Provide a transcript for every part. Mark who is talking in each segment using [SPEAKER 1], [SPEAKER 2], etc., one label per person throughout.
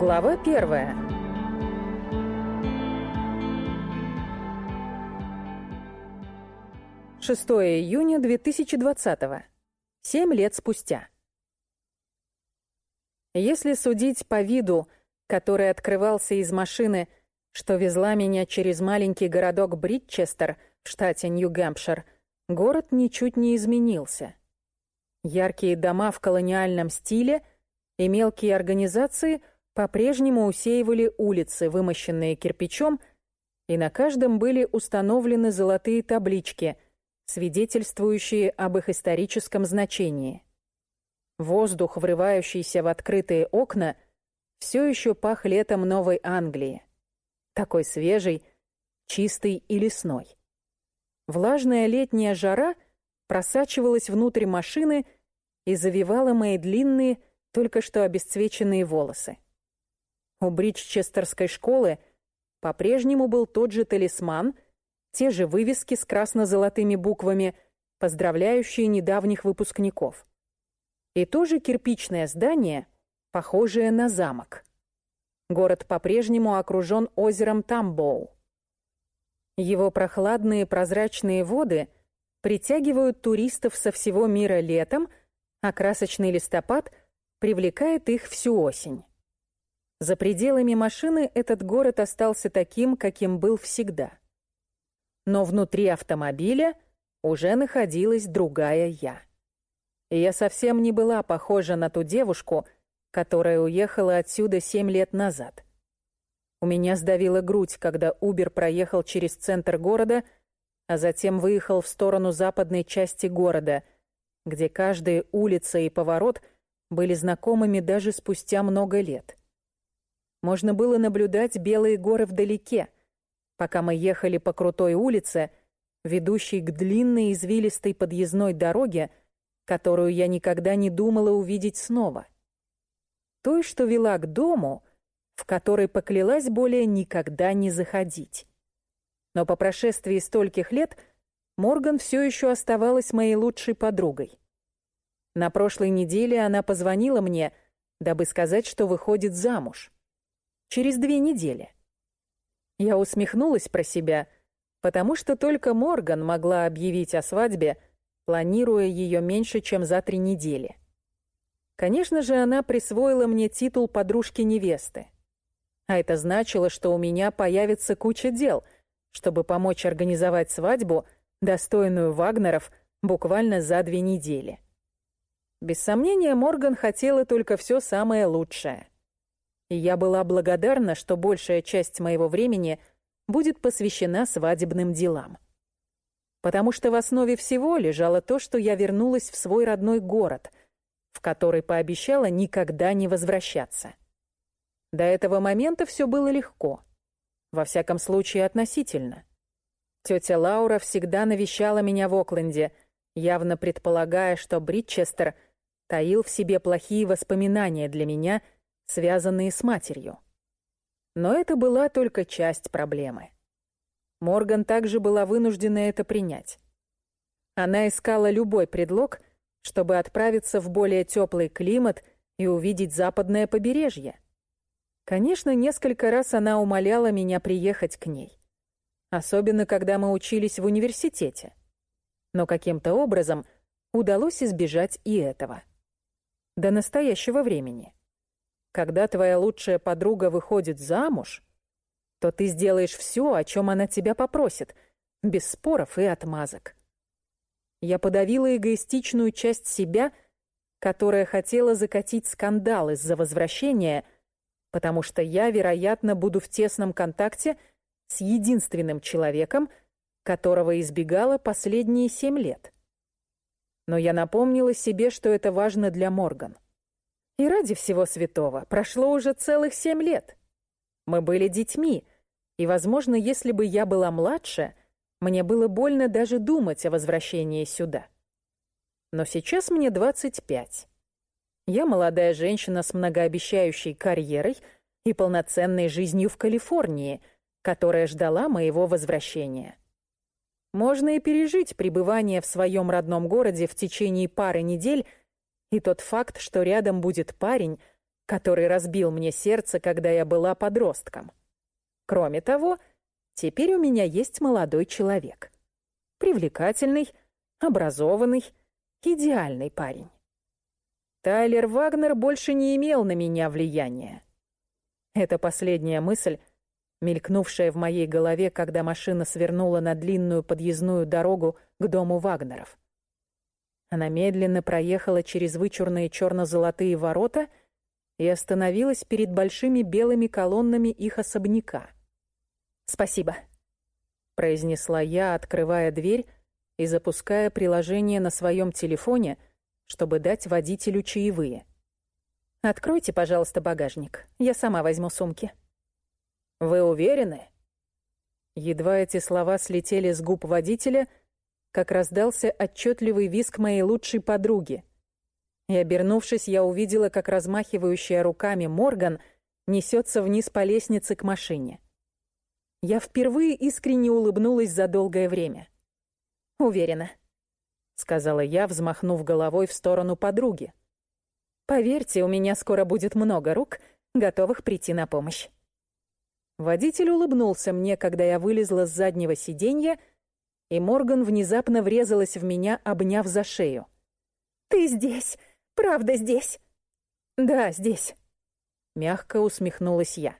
[SPEAKER 1] Глава первая. Шестое июня 2020-го. Семь лет спустя. Если судить по виду, который открывался из машины, что везла меня через маленький городок Бритчестер в штате Нью-Гэмпшир, город ничуть не изменился. Яркие дома в колониальном стиле и мелкие организации по-прежнему усеивали улицы, вымощенные кирпичом, и на каждом были установлены золотые таблички, свидетельствующие об их историческом значении. Воздух, врывающийся в открытые окна, все еще пах летом Новой Англии. Такой свежий, чистый и лесной. Влажная летняя жара просачивалась внутрь машины и завивала мои длинные, только что обесцвеченные волосы. У Бриджчестерской школы по-прежнему был тот же талисман, те же вывески с красно-золотыми буквами, поздравляющие недавних выпускников. И тоже кирпичное здание, похожее на замок. Город по-прежнему окружен озером Тамбоу. Его прохладные прозрачные воды притягивают туристов со всего мира летом, а красочный листопад привлекает их всю осень. За пределами машины этот город остался таким, каким был всегда. Но внутри автомобиля уже находилась другая я и я совсем не была похожа на ту девушку, которая уехала отсюда семь лет назад. У меня сдавила грудь, когда Убер проехал через центр города, а затем выехал в сторону западной части города, где каждая улица и поворот были знакомыми даже спустя много лет. Можно было наблюдать белые горы вдалеке, пока мы ехали по крутой улице, ведущей к длинной извилистой подъездной дороге, которую я никогда не думала увидеть снова. Той, что вела к дому, в который поклялась более никогда не заходить. Но по прошествии стольких лет Морган все еще оставалась моей лучшей подругой. На прошлой неделе она позвонила мне, дабы сказать, что выходит замуж. Через две недели. Я усмехнулась про себя, потому что только Морган могла объявить о свадьбе, планируя ее меньше, чем за три недели. Конечно же, она присвоила мне титул подружки-невесты. А это значило, что у меня появится куча дел, чтобы помочь организовать свадьбу, достойную Вагнеров, буквально за две недели. Без сомнения, Морган хотела только все самое лучшее. Я была благодарна, что большая часть моего времени будет посвящена свадебным делам потому что в основе всего лежало то, что я вернулась в свой родной город, в который пообещала никогда не возвращаться. До этого момента все было легко. Во всяком случае, относительно. Тетя Лаура всегда навещала меня в Окленде, явно предполагая, что Бритчестер таил в себе плохие воспоминания для меня, связанные с матерью. Но это была только часть проблемы. Морган также была вынуждена это принять. Она искала любой предлог, чтобы отправиться в более теплый климат и увидеть западное побережье. Конечно, несколько раз она умоляла меня приехать к ней. Особенно, когда мы учились в университете. Но каким-то образом удалось избежать и этого. До настоящего времени. Когда твоя лучшая подруга выходит замуж — то ты сделаешь все, о чем она тебя попросит, без споров и отмазок. Я подавила эгоистичную часть себя, которая хотела закатить скандал из-за возвращения, потому что я, вероятно, буду в тесном контакте с единственным человеком, которого избегала последние семь лет. Но я напомнила себе, что это важно для Морган. И ради всего святого прошло уже целых семь лет. Мы были детьми, и, возможно, если бы я была младше, мне было больно даже думать о возвращении сюда. Но сейчас мне 25. Я молодая женщина с многообещающей карьерой и полноценной жизнью в Калифорнии, которая ждала моего возвращения. Можно и пережить пребывание в своем родном городе в течение пары недель и тот факт, что рядом будет парень, который разбил мне сердце, когда я была подростком. Кроме того, теперь у меня есть молодой человек. Привлекательный, образованный, идеальный парень. Тайлер Вагнер больше не имел на меня влияния. Это последняя мысль, мелькнувшая в моей голове, когда машина свернула на длинную подъездную дорогу к дому Вагнеров. Она медленно проехала через вычурные черно-золотые ворота и остановилась перед большими белыми колоннами их особняка. «Спасибо», — произнесла я, открывая дверь и запуская приложение на своем телефоне, чтобы дать водителю чаевые. «Откройте, пожалуйста, багажник. Я сама возьму сумки». «Вы уверены?» Едва эти слова слетели с губ водителя, как раздался отчетливый визг моей лучшей подруги. И, обернувшись, я увидела, как размахивающая руками Морган несется вниз по лестнице к машине. Я впервые искренне улыбнулась за долгое время. «Уверена», — сказала я, взмахнув головой в сторону подруги. «Поверьте, у меня скоро будет много рук, готовых прийти на помощь». Водитель улыбнулся мне, когда я вылезла с заднего сиденья, и Морган внезапно врезалась в меня, обняв за шею. «Ты здесь? Правда здесь?» «Да, здесь», — мягко усмехнулась я.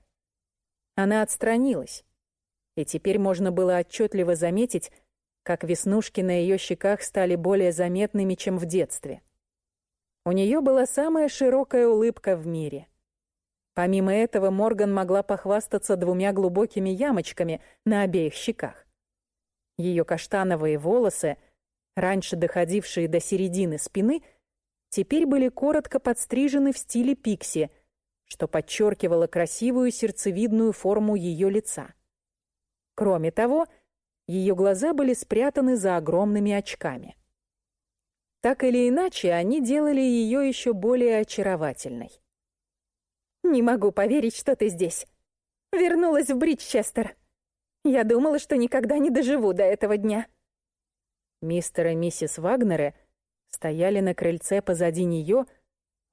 [SPEAKER 1] Она отстранилась, и теперь можно было отчетливо заметить, как веснушки на ее щеках стали более заметными, чем в детстве. У нее была самая широкая улыбка в мире. Помимо этого, Морган могла похвастаться двумя глубокими ямочками на обеих щеках. Ее каштановые волосы, раньше доходившие до середины спины, теперь были коротко подстрижены в стиле пикси, что подчеркивало красивую сердцевидную форму ее лица. Кроме того, ее глаза были спрятаны за огромными очками. Так или иначе, они делали ее еще более очаровательной. «Не могу поверить, что ты здесь. Вернулась в Бриджчестер. Я думала, что никогда не доживу до этого дня». Мистер и миссис Вагнеры стояли на крыльце позади нее,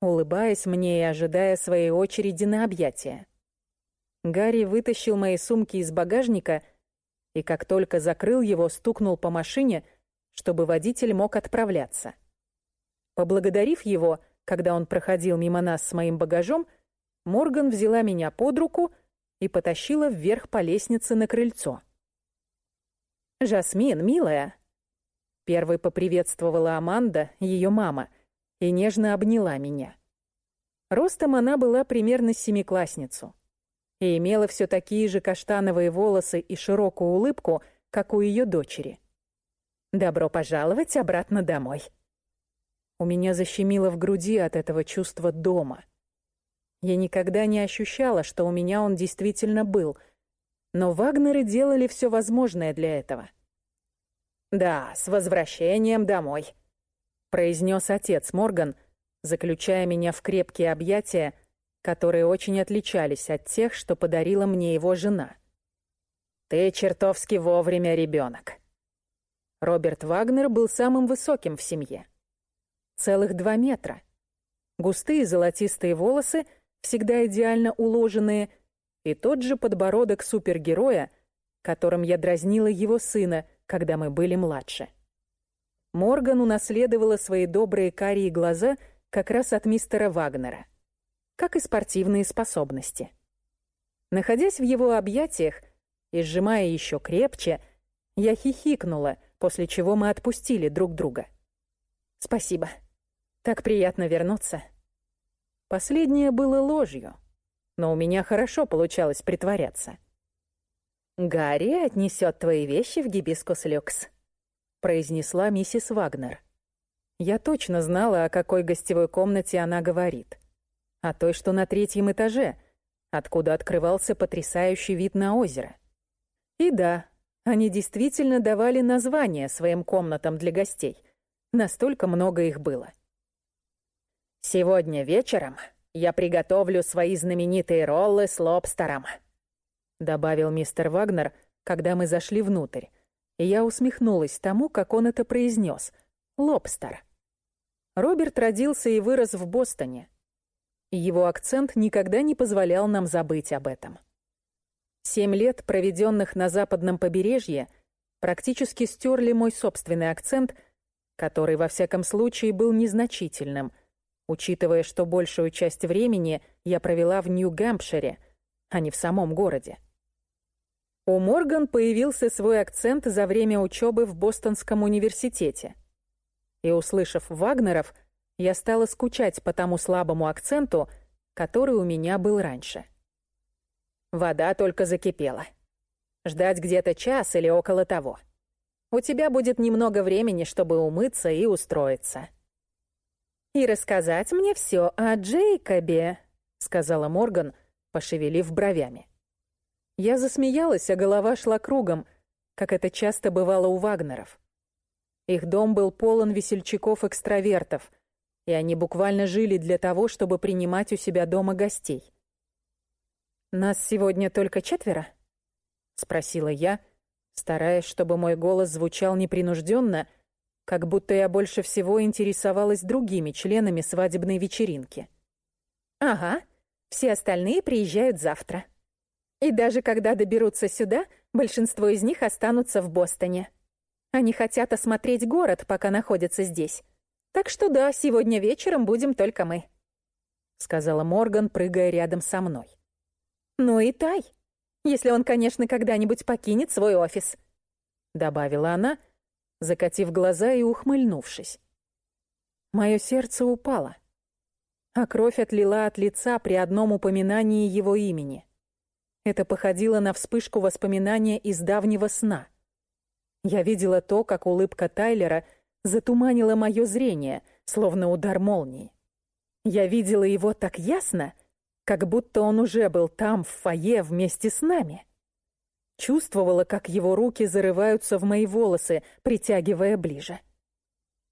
[SPEAKER 1] улыбаясь мне и ожидая своей очереди на объятия. Гарри вытащил мои сумки из багажника — и как только закрыл его, стукнул по машине, чтобы водитель мог отправляться. Поблагодарив его, когда он проходил мимо нас с моим багажом, Морган взяла меня под руку и потащила вверх по лестнице на крыльцо. «Жасмин, милая!» Первой поприветствовала Аманда, ее мама, и нежно обняла меня. Ростом она была примерно семиклассницу и имела все такие же каштановые волосы и широкую улыбку, как у ее дочери. «Добро пожаловать обратно домой». У меня защемило в груди от этого чувства дома. Я никогда не ощущала, что у меня он действительно был, но Вагнеры делали все возможное для этого. «Да, с возвращением домой», — произнес отец Морган, заключая меня в крепкие объятия, которые очень отличались от тех, что подарила мне его жена. «Ты чертовски вовремя, ребенок. Роберт Вагнер был самым высоким в семье. Целых два метра. Густые золотистые волосы, всегда идеально уложенные, и тот же подбородок супергероя, которым я дразнила его сына, когда мы были младше. Морган унаследовала свои добрые карие глаза как раз от мистера Вагнера — как и спортивные способности. Находясь в его объятиях и сжимая еще крепче, я хихикнула, после чего мы отпустили друг друга. «Спасибо. Так приятно вернуться». Последнее было ложью, но у меня хорошо получалось притворяться. «Гарри отнесет твои вещи в гибискус люкс», — произнесла миссис Вагнер. Я точно знала, о какой гостевой комнате она говорит а той, что на третьем этаже, откуда открывался потрясающий вид на озеро. И да, они действительно давали названия своим комнатам для гостей. Настолько много их было. «Сегодня вечером я приготовлю свои знаменитые роллы с лобстером», добавил мистер Вагнер, когда мы зашли внутрь. И я усмехнулась тому, как он это произнес. «Лобстер». Роберт родился и вырос в Бостоне, его акцент никогда не позволял нам забыть об этом. Семь лет, проведенных на западном побережье, практически стерли мой собственный акцент, который, во всяком случае, был незначительным, учитывая, что большую часть времени я провела в Нью-Гэмпшире, а не в самом городе. У Морган появился свой акцент за время учебы в Бостонском университете. И, услышав Вагнеров, я стала скучать по тому слабому акценту, который у меня был раньше. Вода только закипела. Ждать где-то час или около того. У тебя будет немного времени, чтобы умыться и устроиться. «И рассказать мне все о Джейкобе», — сказала Морган, пошевелив бровями. Я засмеялась, а голова шла кругом, как это часто бывало у Вагнеров. Их дом был полон весельчаков-экстравертов, и они буквально жили для того, чтобы принимать у себя дома гостей. «Нас сегодня только четверо?» — спросила я, стараясь, чтобы мой голос звучал непринужденно, как будто я больше всего интересовалась другими членами свадебной вечеринки. «Ага, все остальные приезжают завтра. И даже когда доберутся сюда, большинство из них останутся в Бостоне. Они хотят осмотреть город, пока находятся здесь. Так что да, сегодня вечером будем только мы», — сказала Морган, прыгая рядом со мной. «Ну и Тай, если он, конечно, когда-нибудь покинет свой офис», — добавила она, закатив глаза и ухмыльнувшись. Мое сердце упало, а кровь отлила от лица при одном упоминании его имени. Это походило на вспышку воспоминания из давнего сна. Я видела то, как улыбка Тайлера затуманила мое зрение, словно удар молнии. Я видела его так ясно, как будто он уже был там, в фойе, вместе с нами. Чувствовала, как его руки зарываются в мои волосы, притягивая ближе.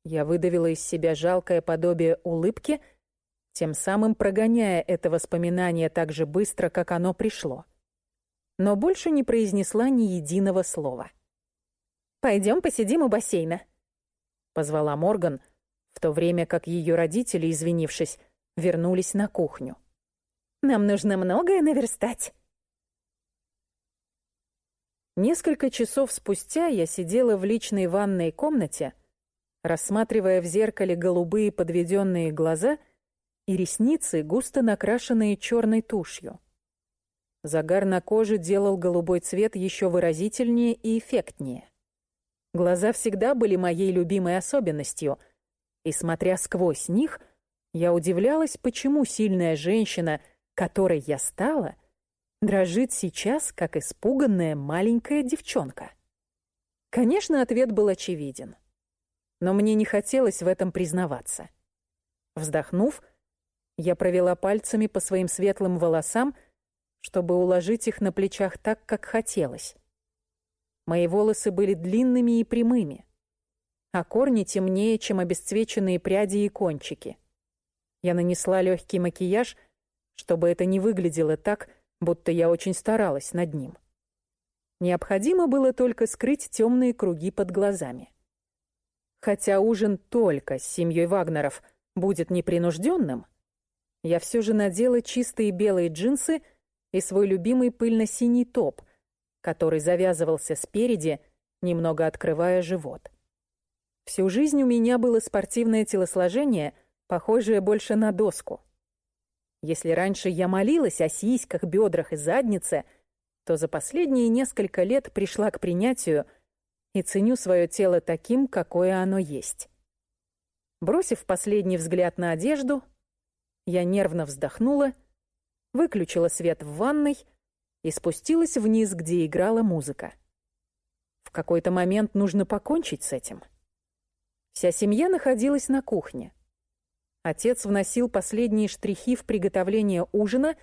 [SPEAKER 1] Я выдавила из себя жалкое подобие улыбки, тем самым прогоняя это воспоминание так же быстро, как оно пришло. Но больше не произнесла ни единого слова. «Пойдем посидим у бассейна», — позвала Морган, в то время как ее родители, извинившись, вернулись на кухню. «Нам нужно многое наверстать». Несколько часов спустя я сидела в личной ванной комнате, рассматривая в зеркале голубые подведенные глаза и ресницы, густо накрашенные черной тушью. Загар на коже делал голубой цвет еще выразительнее и эффектнее. Глаза всегда были моей любимой особенностью, и, смотря сквозь них, я удивлялась, почему сильная женщина, которой я стала — дрожит сейчас, как испуганная маленькая девчонка? Конечно, ответ был очевиден. Но мне не хотелось в этом признаваться. Вздохнув, я провела пальцами по своим светлым волосам, чтобы уложить их на плечах так, как хотелось. Мои волосы были длинными и прямыми, а корни темнее, чем обесцвеченные пряди и кончики. Я нанесла легкий макияж, чтобы это не выглядело так, будто я очень старалась над ним. Необходимо было только скрыть темные круги под глазами. Хотя ужин только с семьей Вагнеров будет непринужденным, я все же надела чистые белые джинсы и свой любимый пыльно-синий топ, который завязывался спереди, немного открывая живот. Всю жизнь у меня было спортивное телосложение, похожее больше на доску. Если раньше я молилась о сиськах, бедрах и заднице, то за последние несколько лет пришла к принятию и ценю свое тело таким, какое оно есть. Бросив последний взгляд на одежду, я нервно вздохнула, выключила свет в ванной и спустилась вниз, где играла музыка. В какой-то момент нужно покончить с этим. Вся семья находилась на кухне. Отец вносил последние штрихи в приготовление ужина,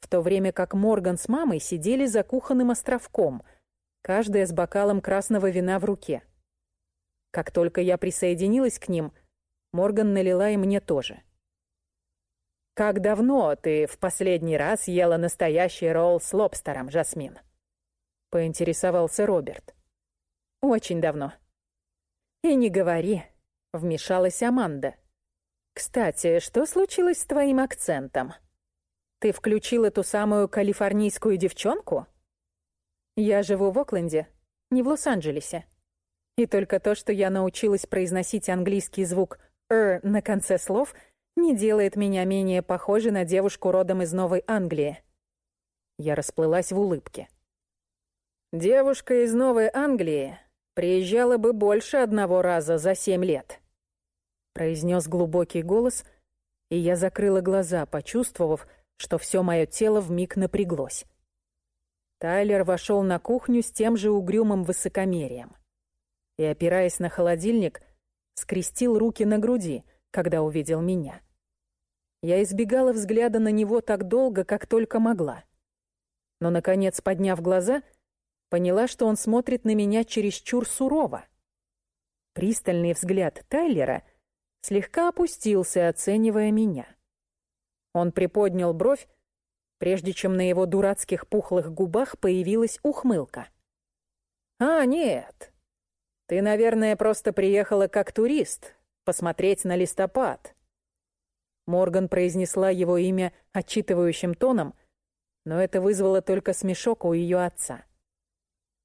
[SPEAKER 1] в то время как Морган с мамой сидели за кухонным островком, каждая с бокалом красного вина в руке. Как только я присоединилась к ним, Морган налила и мне тоже. «Как давно ты в последний раз ела настоящий ролл с лобстером, Жасмин?» — поинтересовался Роберт. «Очень давно». «И не говори», — вмешалась Аманда. Кстати, что случилось с твоим акцентом? Ты включил эту самую калифорнийскую девчонку? Я живу в Окленде, не в Лос-Анджелесе. И только то, что я научилась произносить английский звук «р» на конце слов, не делает меня менее похожей на девушку родом из Новой Англии. Я расплылась в улыбке. Девушка из Новой Англии приезжала бы больше одного раза за семь лет. Произнес глубокий голос, и я закрыла глаза, почувствовав, что все мое тело вмиг напряглось. Тайлер вошел на кухню с тем же угрюмым высокомерием и, опираясь на холодильник, скрестил руки на груди, когда увидел меня. Я избегала взгляда на него так долго, как только могла. Но, наконец, подняв глаза, поняла, что он смотрит на меня чересчур сурово. Пристальный взгляд Тайлера слегка опустился, оценивая меня. Он приподнял бровь, прежде чем на его дурацких пухлых губах появилась ухмылка. «А, нет. Ты, наверное, просто приехала как турист, посмотреть на листопад». Морган произнесла его имя отчитывающим тоном, но это вызвало только смешок у ее отца.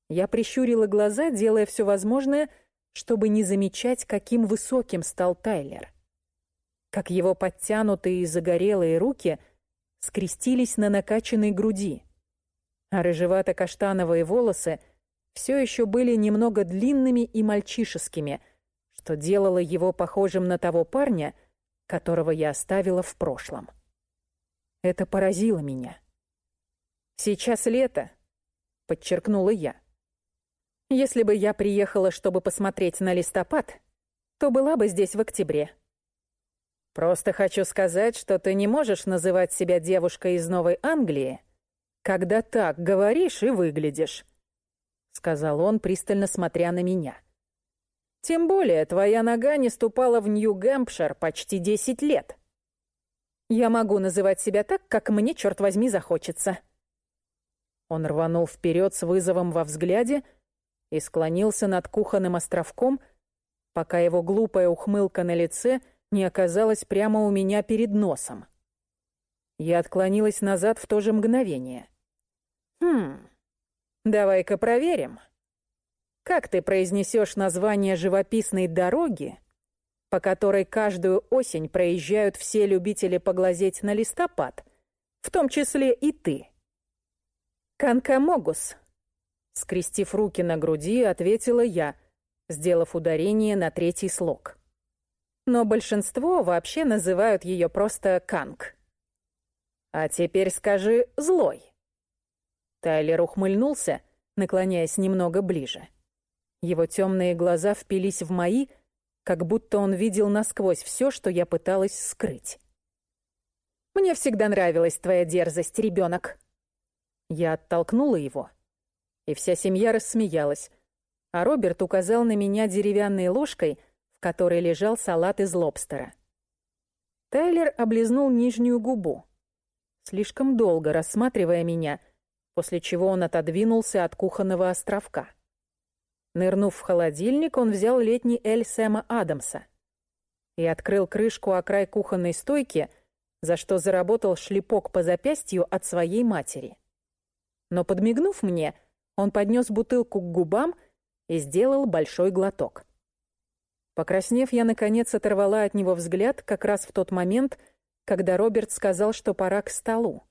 [SPEAKER 1] Я прищурила глаза, делая все возможное, чтобы не замечать, каким высоким стал Тайлер. Как его подтянутые и загорелые руки — скрестились на накачанной груди, а рыжевато-каштановые волосы все еще были немного длинными и мальчишескими, что делало его похожим на того парня, которого я оставила в прошлом. Это поразило меня. «Сейчас лето», — подчеркнула я. «Если бы я приехала, чтобы посмотреть на листопад, то была бы здесь в октябре». Просто хочу сказать, что ты не можешь называть себя девушкой из Новой Англии, когда так говоришь и выглядишь», — сказал он, пристально смотря на меня. «Тем более твоя нога не ступала в Нью-Гэмпшир почти десять лет. Я могу называть себя так, как мне, черт возьми, захочется». Он рванул вперед с вызовом во взгляде и склонился над кухонным островком, пока его глупая ухмылка на лице — не оказалась прямо у меня перед носом. Я отклонилась назад в то же мгновение. «Хм, давай-ка проверим. Как ты произнесешь название живописной дороги, по которой каждую осень проезжают все любители поглазеть на листопад, в том числе и ты?» «Канкамогус», — скрестив руки на груди, ответила я, сделав ударение на третий слог но большинство вообще называют ее просто Канг. «А теперь скажи «злой». Тайлер ухмыльнулся, наклоняясь немного ближе. Его темные глаза впились в мои, как будто он видел насквозь все, что я пыталась скрыть. «Мне всегда нравилась твоя дерзость, ребенок. Я оттолкнула его, и вся семья рассмеялась, а Роберт указал на меня деревянной ложкой — в которой лежал салат из лобстера. Тайлер облизнул нижнюю губу, слишком долго рассматривая меня, после чего он отодвинулся от кухонного островка. Нырнув в холодильник, он взял летний Эль Сэма Адамса и открыл крышку о край кухонной стойки, за что заработал шлепок по запястью от своей матери. Но подмигнув мне, он поднес бутылку к губам и сделал большой глоток. Покраснев, я, наконец, оторвала от него взгляд как раз в тот момент, когда Роберт сказал, что пора к столу.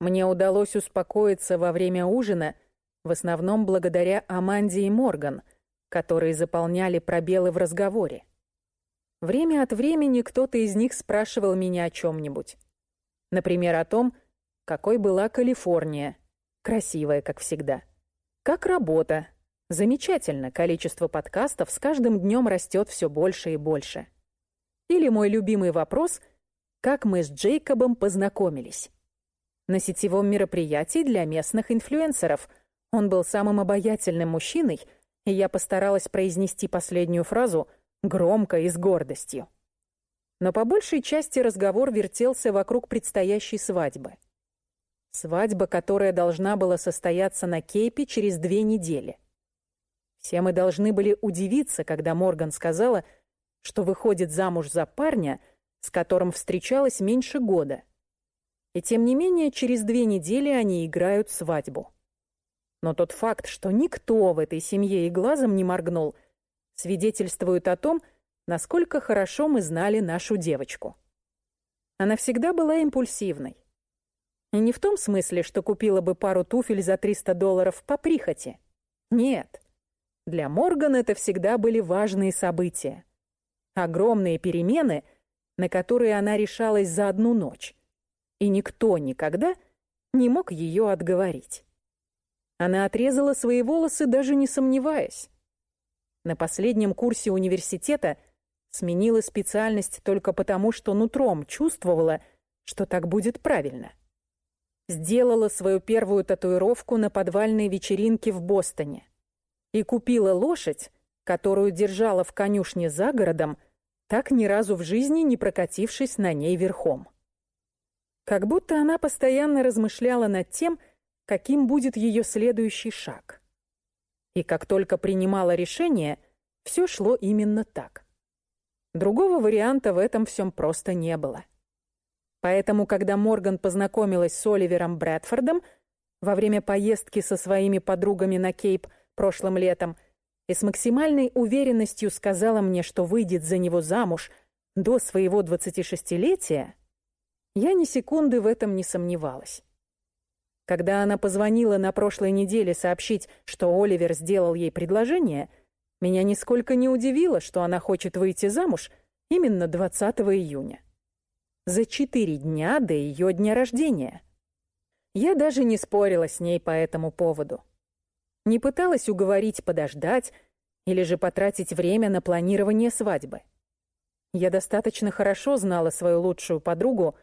[SPEAKER 1] Мне удалось успокоиться во время ужина, в основном благодаря Аманде и Морган, которые заполняли пробелы в разговоре. Время от времени кто-то из них спрашивал меня о чем-нибудь. Например, о том, какой была Калифорния, красивая, как всегда. Как работа, Замечательно, количество подкастов с каждым днем растет все больше и больше. Или мой любимый вопрос «Как мы с Джейкобом познакомились?» На сетевом мероприятии для местных инфлюенсеров он был самым обаятельным мужчиной, и я постаралась произнести последнюю фразу громко и с гордостью. Но по большей части разговор вертелся вокруг предстоящей свадьбы. Свадьба, которая должна была состояться на Кейпе через две недели — все мы должны были удивиться, когда Морган сказала, что выходит замуж за парня, с которым встречалась меньше года. И тем не менее, через две недели они играют свадьбу. Но тот факт, что никто в этой семье и глазом не моргнул, свидетельствует о том, насколько хорошо мы знали нашу девочку. Она всегда была импульсивной. И не в том смысле, что купила бы пару туфель за 300 долларов по прихоти. Нет. Для Морган это всегда были важные события. Огромные перемены, на которые она решалась за одну ночь. И никто никогда не мог ее отговорить. Она отрезала свои волосы, даже не сомневаясь. На последнем курсе университета сменила специальность только потому, что нутром чувствовала, что так будет правильно. Сделала свою первую татуировку на подвальной вечеринке в Бостоне и купила лошадь, которую держала в конюшне за городом, так ни разу в жизни не прокатившись на ней верхом. Как будто она постоянно размышляла над тем, каким будет ее следующий шаг. И как только принимала решение, все шло именно так. Другого варианта в этом всем просто не было. Поэтому, когда Морган познакомилась с Оливером Брэдфордом во время поездки со своими подругами на Кейп прошлым летом и с максимальной уверенностью сказала мне, что выйдет за него замуж до своего 26-летия, я ни секунды в этом не сомневалась. Когда она позвонила на прошлой неделе сообщить, что Оливер сделал ей предложение, меня нисколько не удивило, что она хочет выйти замуж именно 20 июня. За четыре дня до ее дня рождения. Я даже не спорила с ней по этому поводу. Не пыталась уговорить подождать или же потратить время на планирование свадьбы. Я достаточно хорошо знала свою лучшую подругу,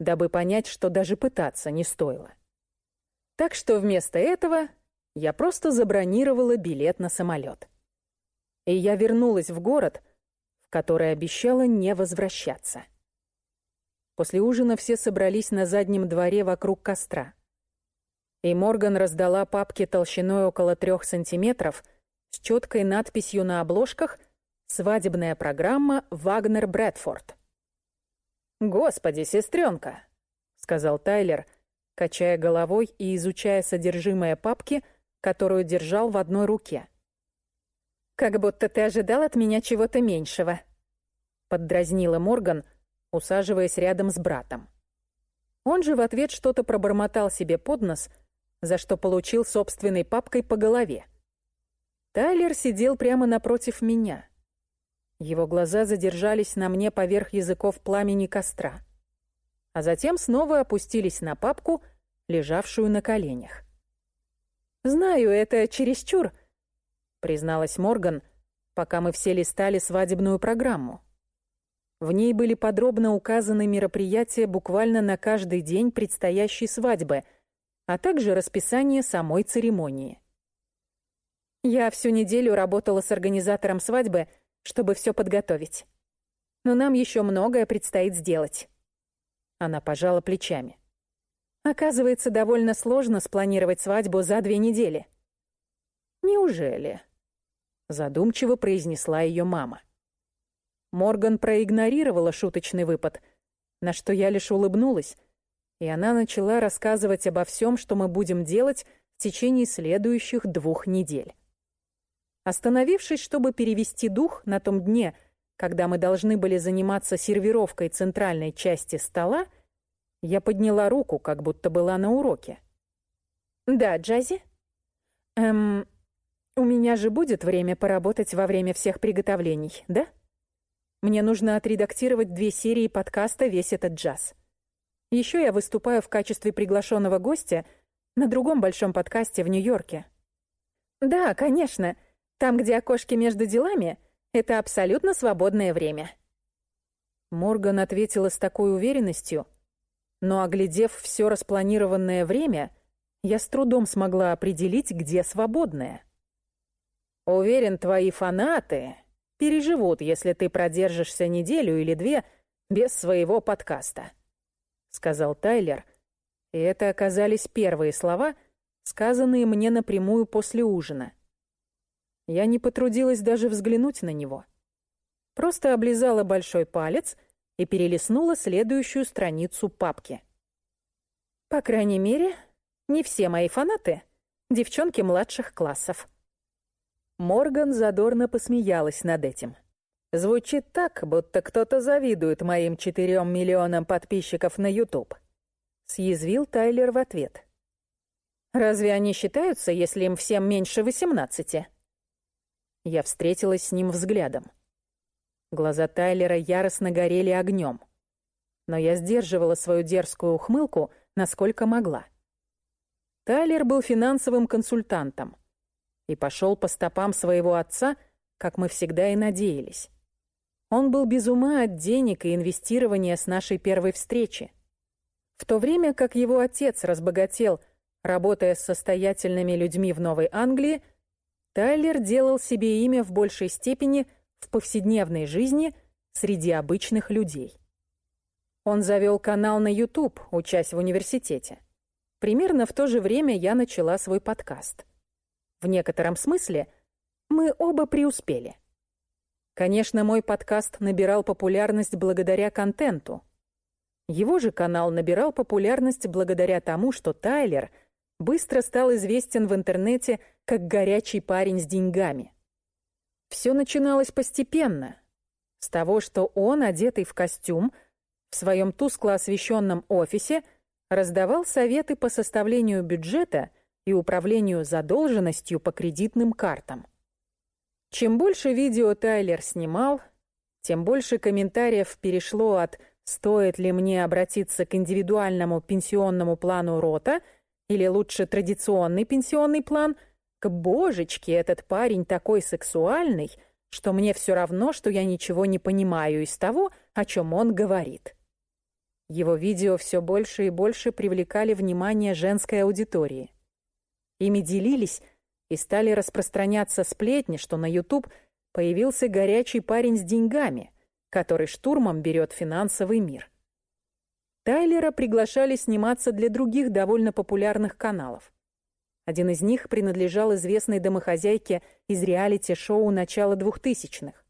[SPEAKER 1] дабы понять, что даже пытаться не стоило. Так что вместо этого я просто забронировала билет на самолет. И я вернулась в город, в который обещала не возвращаться. После ужина все собрались на заднем дворе вокруг костра. И Морган раздала папки толщиной около трех сантиметров с четкой надписью на обложках «Свадебная программа Вагнер Брэдфорд». «Господи, сестренка!» — сказал Тайлер, качая головой и изучая содержимое папки, которую держал в одной руке. «Как будто ты ожидал от меня чего-то меньшего», — поддразнила Морган, усаживаясь рядом с братом. Он же в ответ что-то пробормотал себе под нос, за что получил собственной папкой по голове. Тайлер сидел прямо напротив меня. Его глаза задержались на мне поверх языков пламени костра а затем снова опустились на папку, лежавшую на коленях. «Знаю, это чересчур», — призналась Морган, пока мы все листали свадебную программу. В ней были подробно указаны мероприятия буквально на каждый день предстоящей свадьбы, а также расписание самой церемонии. Я всю неделю работала с организатором свадьбы, чтобы все подготовить. Но нам еще многое предстоит сделать. Она пожала плечами. Оказывается, довольно сложно спланировать свадьбу за две недели. Неужели? Задумчиво произнесла ее мама. Морган проигнорировала шуточный выпад, на что я лишь улыбнулась, и она начала рассказывать обо всем, что мы будем делать в течение следующих двух недель. Остановившись, чтобы перевести дух на том дне, когда мы должны были заниматься сервировкой центральной части стола, я подняла руку, как будто была на уроке. «Да, Джази?» «Эм, у меня же будет время поработать во время всех приготовлений, да? Мне нужно отредактировать две серии подкаста «Весь этот джаз». Еще я выступаю в качестве приглашенного гостя на другом большом подкасте в Нью-Йорке. Да, конечно, там, где окошки между делами, это абсолютно свободное время». Морган ответила с такой уверенностью, но, оглядев все распланированное время, я с трудом смогла определить, где свободное. «Уверен, твои фанаты переживут, если ты продержишься неделю или две без своего подкаста», — сказал Тайлер, и это оказались первые слова, сказанные мне напрямую после ужина — я не потрудилась даже взглянуть на него. Просто облизала большой палец и перелистнула следующую страницу папки. По крайней мере, не все мои фанаты — девчонки младших классов. Морган задорно посмеялась над этим. Звучит так, будто кто-то завидует моим четырем миллионам подписчиков на YouTube. Съязвил Тайлер в ответ. Разве они считаются, если им всем меньше восемнадцати? Я встретилась с ним взглядом. Глаза Тайлера яростно горели огнем. Но я сдерживала свою дерзкую ухмылку, насколько могла. Тайлер был финансовым консультантом и пошел по стопам своего отца, как мы всегда и надеялись. Он был без ума от денег и инвестирования с нашей первой встречи. В то время как его отец разбогател, работая с состоятельными людьми в Новой Англии, Тайлер делал себе имя в большей степени в повседневной жизни среди обычных людей. Он завел канал на YouTube, учась в университете. Примерно в то же время я начала свой подкаст. В некотором смысле мы оба преуспели. Конечно, мой подкаст набирал популярность благодаря контенту. Его же канал набирал популярность благодаря тому, что Тайлер быстро стал известен в интернете как горячий парень с деньгами. Все начиналось постепенно. С того, что он, одетый в костюм, в своем тускло освещенном офисе, раздавал советы по составлению бюджета и управлению задолженностью по кредитным картам. Чем больше видео Тайлер снимал, тем больше комментариев перешло от «стоит ли мне обратиться к индивидуальному пенсионному плану рота» или лучше традиционный пенсионный план к «божечке, этот парень такой сексуальный», что мне все равно, что я ничего не понимаю из того, о чем он говорит. Его видео все больше и больше привлекали внимание женской аудитории. Ими делились и стали распространяться сплетни, что на YouTube появился горячий парень с деньгами, который штурмом берет финансовый мир. Тайлера приглашали сниматься для других довольно популярных каналов. Один из них принадлежал известной домохозяйке из реалити-шоу начала двухтысячных.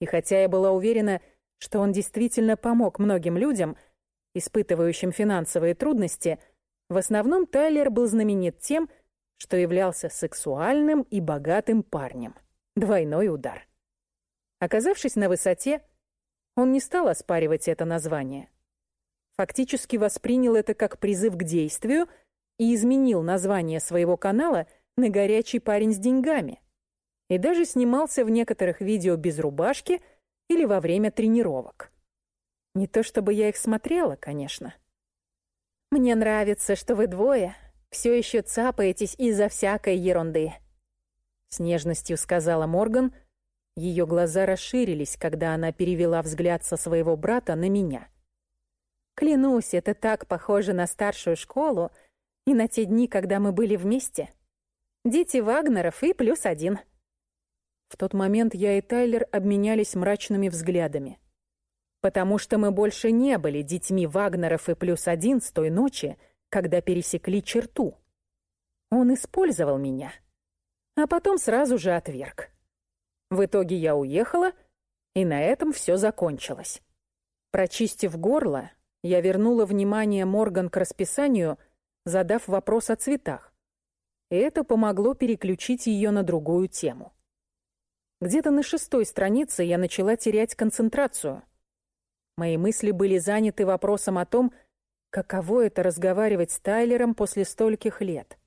[SPEAKER 1] И хотя я была уверена, что он действительно помог многим людям, испытывающим финансовые трудности, в основном Тайлер был знаменит тем, что что являлся сексуальным и богатым парнем. Двойной удар. Оказавшись на высоте, он не стал оспаривать это название. Фактически воспринял это как призыв к действию и изменил название своего канала на «Горячий парень с деньгами». И даже снимался в некоторых видео без рубашки или во время тренировок. Не то чтобы я их смотрела, конечно. «Мне нравится, что вы двое все еще цапаетесь из-за всякой ерунды», — с нежностью сказала Морган. Ее глаза расширились, когда она перевела взгляд со своего брата на меня. «Клянусь, это так похоже на старшую школу и на те дни, когда мы были вместе. Дети Вагнеров и плюс один». В тот момент я и Тайлер обменялись мрачными взглядами. Потому что мы больше не были детьми Вагнеров и плюс один с той ночи, — когда пересекли черту. Он использовал меня, а потом сразу же отверг. В итоге я уехала, и на этом все закончилось. Прочистив горло, я вернула внимание Морган к расписанию, задав вопрос о цветах. И это помогло переключить ее на другую тему. Где-то на шестой странице я начала терять концентрацию. Мои мысли были заняты вопросом о том, Каково это разговаривать с Тайлером после стольких лет?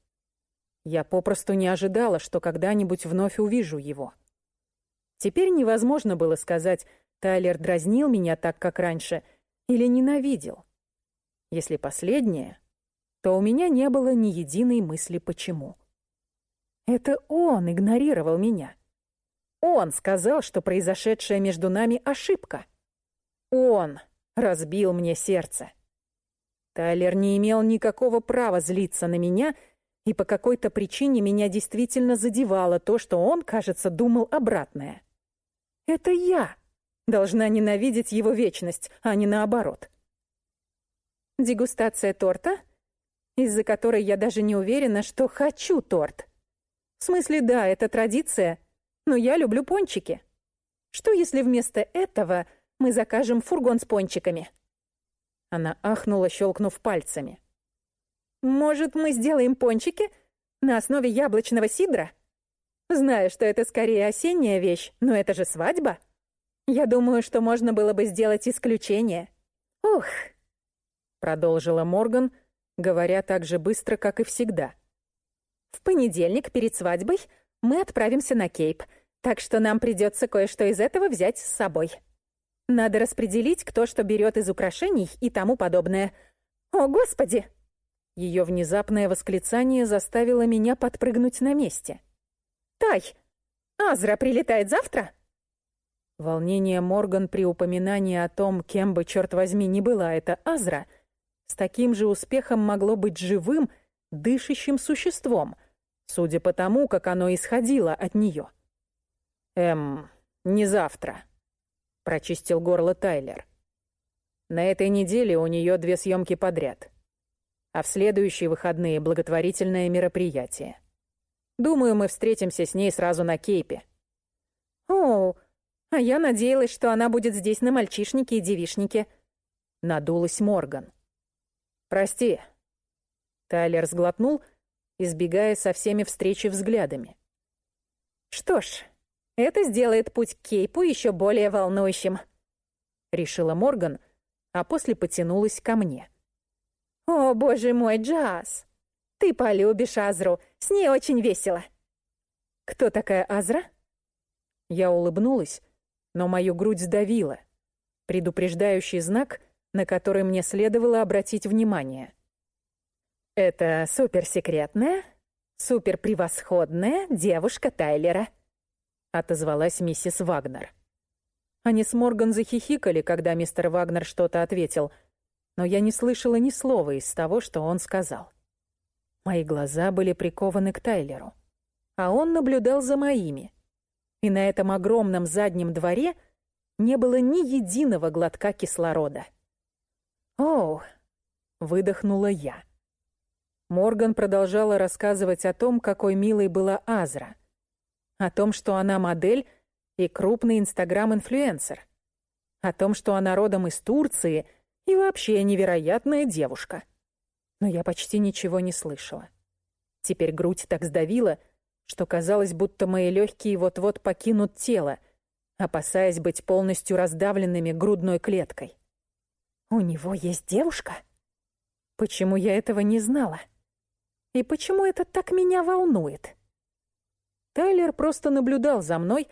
[SPEAKER 1] Я попросту не ожидала, что когда-нибудь вновь увижу его. Теперь невозможно было сказать, Тайлер дразнил меня так, как раньше, или ненавидел. Если последнее, то у меня не было ни единой мысли почему. Это он игнорировал меня. Он сказал, что произошедшая между нами ошибка. Он разбил мне сердце. Тайлер не имел никакого права злиться на меня, и по какой-то причине меня действительно задевало то, что он, кажется, думал обратное. Это я должна ненавидеть его вечность, а не наоборот. Дегустация торта, из-за которой я даже не уверена, что хочу торт. В смысле, да, это традиция, но я люблю пончики. Что если вместо этого мы закажем фургон с пончиками?» Она ахнула, щелкнув пальцами. «Может, мы сделаем пончики на основе яблочного сидра? Знаю, что это скорее осенняя вещь, но это же свадьба. Я думаю, что можно было бы сделать исключение. Ух!» Продолжила Морган, говоря так же быстро, как и всегда. «В понедельник перед свадьбой мы отправимся на Кейп, так что нам придется кое-что из этого взять с собой. Надо распределить, кто что берет из украшений и тому подобное. О, Господи!» Ее внезапное восклицание заставило меня подпрыгнуть на месте. «Тай, Азра прилетает завтра?» Волнение Морган при упоминании о том, кем бы, черт возьми, не была эта Азра, с таким же успехом могло быть живым, дышащим существом, судя по тому, как оно исходило от нее. «Эм, не завтра», — прочистил горло Тайлер. «На этой неделе у нее две съемки подряд, а в следующие выходные благотворительное мероприятие. Думаю, мы встретимся с ней сразу на Кейпе». «О, а я надеялась, что она будет здесь на мальчишнике и девишнике», — надулась Морган. «Прости». Тайлер сглотнул, избегая со всеми встречи взглядами. «Что ж, это сделает путь к Кейпу еще более волнующим», — решила Морган, а после потянулась ко мне. «О, боже мой, Джаз! Ты полюбишь Азру, с ней очень весело». «Кто такая Азра?» Я улыбнулась, но мою грудь сдавило. Предупреждающий знак — на который мне следовало обратить внимание. «Это суперсекретная, суперпревосходная девушка Тайлера», отозвалась миссис Вагнер. Они с Морган захихикали, когда мистер Вагнер что-то ответил, но я не слышала ни слова из того, что он сказал. Мои глаза были прикованы к Тайлеру, а он наблюдал за моими. И на этом огромном заднем дворе не было ни единого глотка кислорода. «Оу!» — выдохнула я. Морган продолжала рассказывать о том, какой милой была Азра. О том, что она модель и крупный инстаграм-инфлюенсер. О том, что она родом из Турции и вообще невероятная девушка. Но я почти ничего не слышала. Теперь грудь так сдавила, что казалось, будто мои легкие вот-вот покинут тело, опасаясь быть полностью раздавленными грудной клеткой. У него есть девушка? Почему я этого не знала? И почему это так меня волнует? Тайлер просто наблюдал за мной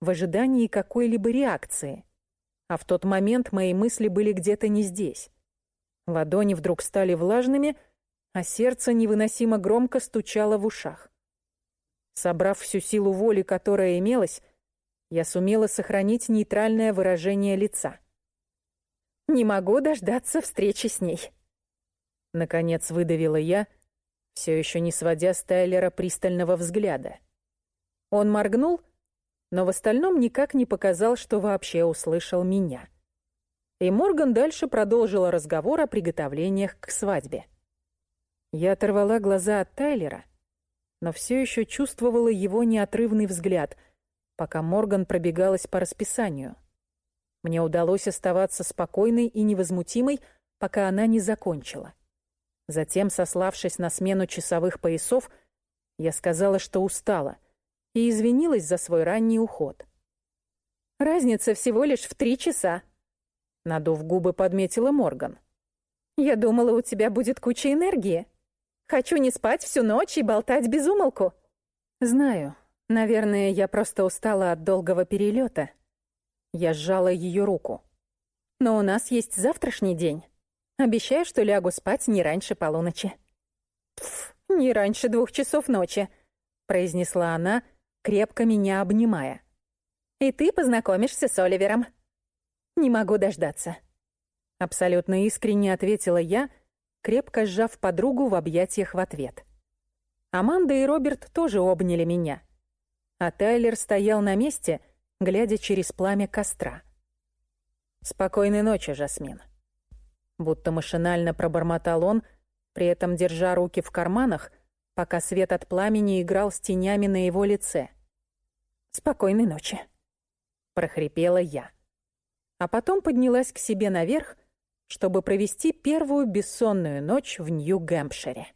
[SPEAKER 1] в ожидании какой-либо реакции. А в тот момент мои мысли были где-то не здесь. Ладони вдруг стали влажными, а сердце невыносимо громко стучало в ушах. Собрав всю силу воли, которая имелась, я сумела сохранить нейтральное выражение лица — не могу дождаться встречи с ней. Наконец выдавила я, все еще не сводя с Тайлера пристального взгляда. Он моргнул, но в остальном никак не показал, что вообще услышал меня. И Морган дальше продолжила разговор о приготовлениях к свадьбе. Я оторвала глаза от Тайлера, но все еще чувствовала его неотрывный взгляд, пока Морган пробегалась по расписанию — мне удалось оставаться спокойной и невозмутимой, пока она не закончила. Затем, сославшись на смену часовых поясов, я сказала, что устала, и извинилась за свой ранний уход. «Разница всего лишь в три часа», — надув губы, подметила Морган. «Я думала, у тебя будет куча энергии. Хочу не спать всю ночь и болтать без умолку». «Знаю. Наверное, я просто устала от долгого перелета. Я сжала ее руку. «Но у нас есть завтрашний день. Обещаю, что лягу спать не раньше полуночи». «Пф, не раньше двух часов ночи», — произнесла она, крепко меня обнимая. «И ты познакомишься с Оливером». «Не могу дождаться». Абсолютно искренне ответила я, крепко сжав подругу в объятиях в ответ. Аманда и Роберт тоже обняли меня. А Тайлер стоял на месте — глядя через пламя костра. «Спокойной ночи, Жасмин». Будто машинально пробормотал он, при этом держа руки в карманах, пока свет от пламени играл с тенями на его лице. «Спокойной ночи». прохрипела я. А потом поднялась к себе наверх, чтобы провести первую бессонную ночь в Нью-Гэмпшире.